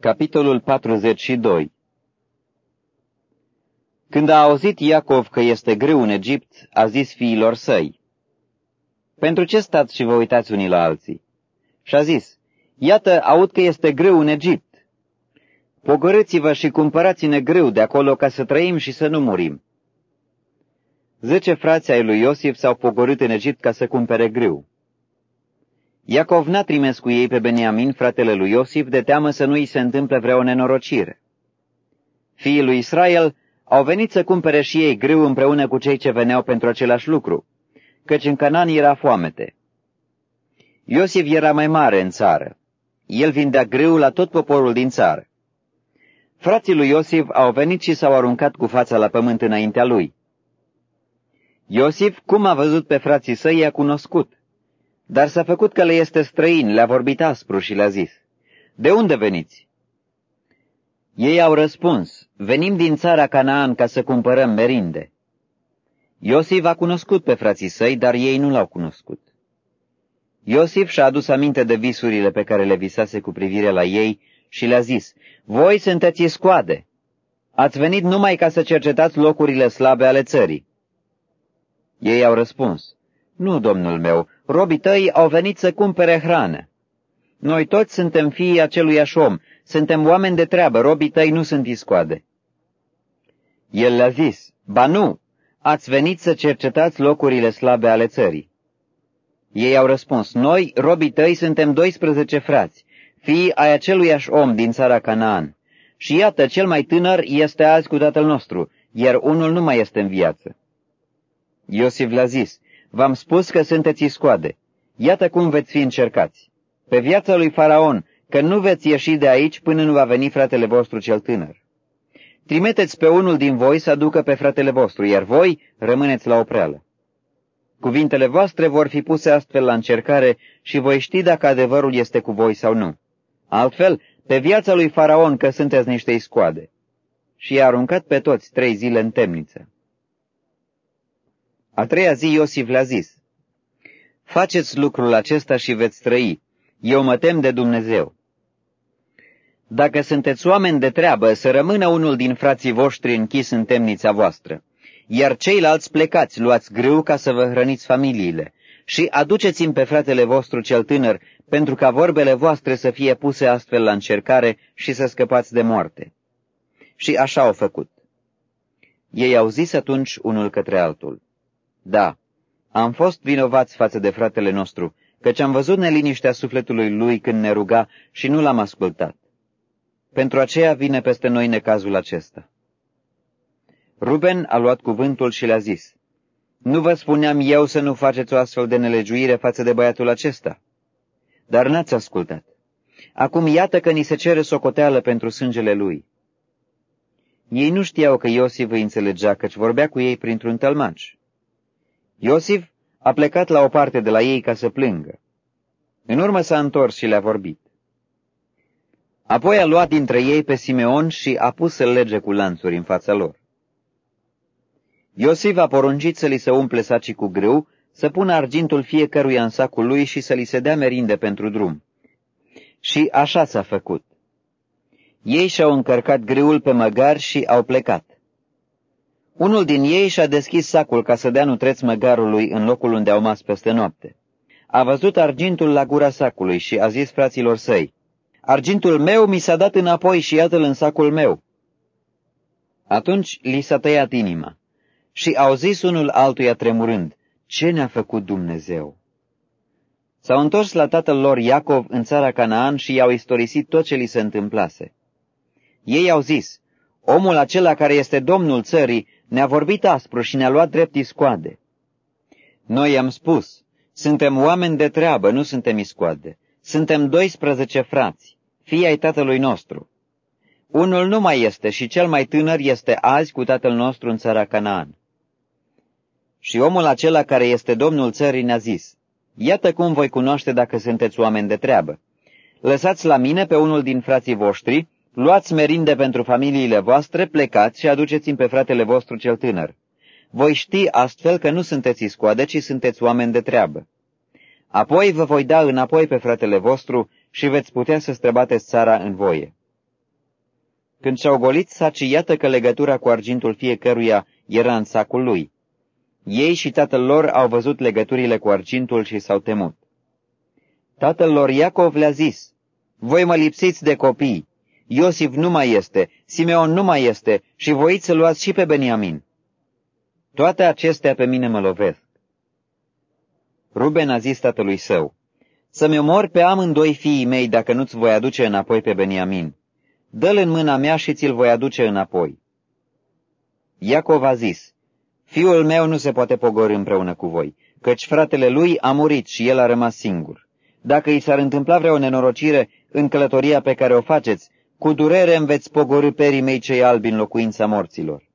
Capitolul 42 Când a auzit Iacov că este greu în Egipt, a zis fiilor săi, Pentru ce stați și vă uitați unii la alții? Și a zis, Iată, aud că este greu în Egipt. Pogorâți-vă și cumpărați-ne greu de acolo ca să trăim și să nu murim. Zece frați ai lui Iosif s-au pogorât în Egipt ca să cumpere grâu. Iacov n-a trimis cu ei pe Beniamin, fratele lui Iosif, de teamă să nu îi se întâmple vreo nenorocire. Fiii lui Israel au venit să cumpere și ei grâu împreună cu cei ce veneau pentru același lucru, căci în Canaan era foamete. Iosif era mai mare în țară. El vindea grâu la tot poporul din țară. Frații lui Iosif au venit și s-au aruncat cu fața la pământ înaintea lui. Iosif, cum a văzut pe frații săi, i-a cunoscut dar s-a făcut că le este străin, le-a vorbit aspru și le-a zis, De unde veniți? Ei au răspuns, venim din țara Canaan ca să cumpărăm merinde. Iosif a cunoscut pe frații săi, dar ei nu l-au cunoscut. Iosif și-a adus aminte de visurile pe care le visase cu privire la ei și le-a zis, Voi sunteți scoade. Ați venit numai ca să cercetați locurile slabe ale țării. Ei au răspuns, Nu, domnul meu, robii tăi au venit să cumpere hrană. Noi toți suntem fiii aceluiași om, suntem oameni de treabă, robii tăi nu sunt iscoade. El le-a zis, ba nu, ați venit să cercetați locurile slabe ale țării. Ei au răspuns, noi, robii tăi, suntem 12 frați, fii ai aceluiași om din țara Canaan. Și iată, cel mai tânăr este azi cu tatăl nostru, iar unul nu mai este în viață. Iosif le-a zis, V-am spus că sunteți iscoade. Iată cum veți fi încercați. Pe viața lui Faraon, că nu veți ieși de aici până nu va veni fratele vostru cel tânăr. Trimiteți pe unul din voi să aducă pe fratele vostru, iar voi rămâneți la opreală. Cuvintele voastre vor fi puse astfel la încercare și voi ști dacă adevărul este cu voi sau nu. Altfel, pe viața lui Faraon că sunteți niște iscoade. Și i-a aruncat pe toți trei zile în temniță. A treia zi Iosif le-a zis, Faceți lucrul acesta și veți trăi. Eu mă tem de Dumnezeu. Dacă sunteți oameni de treabă, să rămână unul din frații voștri închis în temnița voastră, iar ceilalți plecați, luați grâu ca să vă hrăniți familiile și aduceți-mi pe fratele vostru cel tânăr, pentru ca vorbele voastre să fie puse astfel la încercare și să scăpați de moarte. Și așa au făcut. Ei au zis atunci unul către altul. Da, am fost vinovați față de fratele nostru, căci am văzut neliniștea sufletului lui când ne ruga și nu l-am ascultat. Pentru aceea vine peste noi necazul acesta. Ruben a luat cuvântul și le-a zis, Nu vă spuneam eu să nu faceți o astfel de nelegiuire față de băiatul acesta? Dar n-ați ascultat. Acum iată că ni se cere socoteală pentru sângele lui. Ei nu știau că Iosif îi înțelegea, căci vorbea cu ei printr-un tălmaci. Iosif a plecat la o parte de la ei ca să plângă. În urmă s-a întors și le-a vorbit. Apoi a luat dintre ei pe Simeon și a pus să lege cu lanțuri în fața lor. Iosif a poruncit să li se umple sacii cu grâu, să pună argintul fiecăruia în sacul lui și să li se dea merinde pentru drum. Și așa s-a făcut. Ei și-au încărcat greul pe măgar și au plecat. Unul din ei și-a deschis sacul ca să dea nutreț măgarului în locul unde au mas peste noapte. A văzut argintul la gura sacului și a zis fraților săi, Argintul meu mi s-a dat înapoi și iată-l în sacul meu. Atunci li s-a tăiat inima și au zis unul altuia tremurând, Ce ne-a făcut Dumnezeu? S-au întors la tatăl lor Iacov în țara Canaan și i-au istorisit tot ce li se întâmplase. Ei au zis, omul acela care este domnul țării ne-a vorbit aspru și ne-a luat drept iscoade. Noi am spus, suntem oameni de treabă, nu suntem iscoade. Suntem 12 frați, fii ai tatălui nostru. Unul nu mai este și cel mai tânăr este azi cu tatăl nostru în țara Canaan. Și omul acela care este domnul țării ne-a zis, Iată cum voi cunoaște dacă sunteți oameni de treabă. Lăsați la mine pe unul din frații voștri Luați merinde pentru familiile voastre, plecați și aduceți-mi pe fratele vostru cel tânăr. Voi ști astfel că nu sunteți iscoade, ci sunteți oameni de treabă. Apoi vă voi da înapoi pe fratele vostru și veți putea să străbateți țara în voie. Când și-au golit sacii, iată că legătura cu argintul fiecăruia era în sacul lui. Ei și tatăl lor au văzut legăturile cu argintul și s-au temut. Tatăl lor Iacov le-a zis, Voi mă lipsiți de copii, Iosif nu mai este, Simeon nu mai este și voiți să luați și pe Beniamin. Toate acestea pe mine mă lovesc. Ruben a zis tatălui său, Să-mi omor pe amândoi fiii mei dacă nu-ți voi aduce înapoi pe Beniamin. Dă-l în mâna mea și ți-l voi aduce înapoi. Iacov a zis, Fiul meu nu se poate pogori împreună cu voi, căci fratele lui a murit și el a rămas singur. Dacă i s-ar întâmpla vreo nenorocire în călătoria pe care o faceți, cu durere îmi veți pogori perii mei cei albi în locuința morților.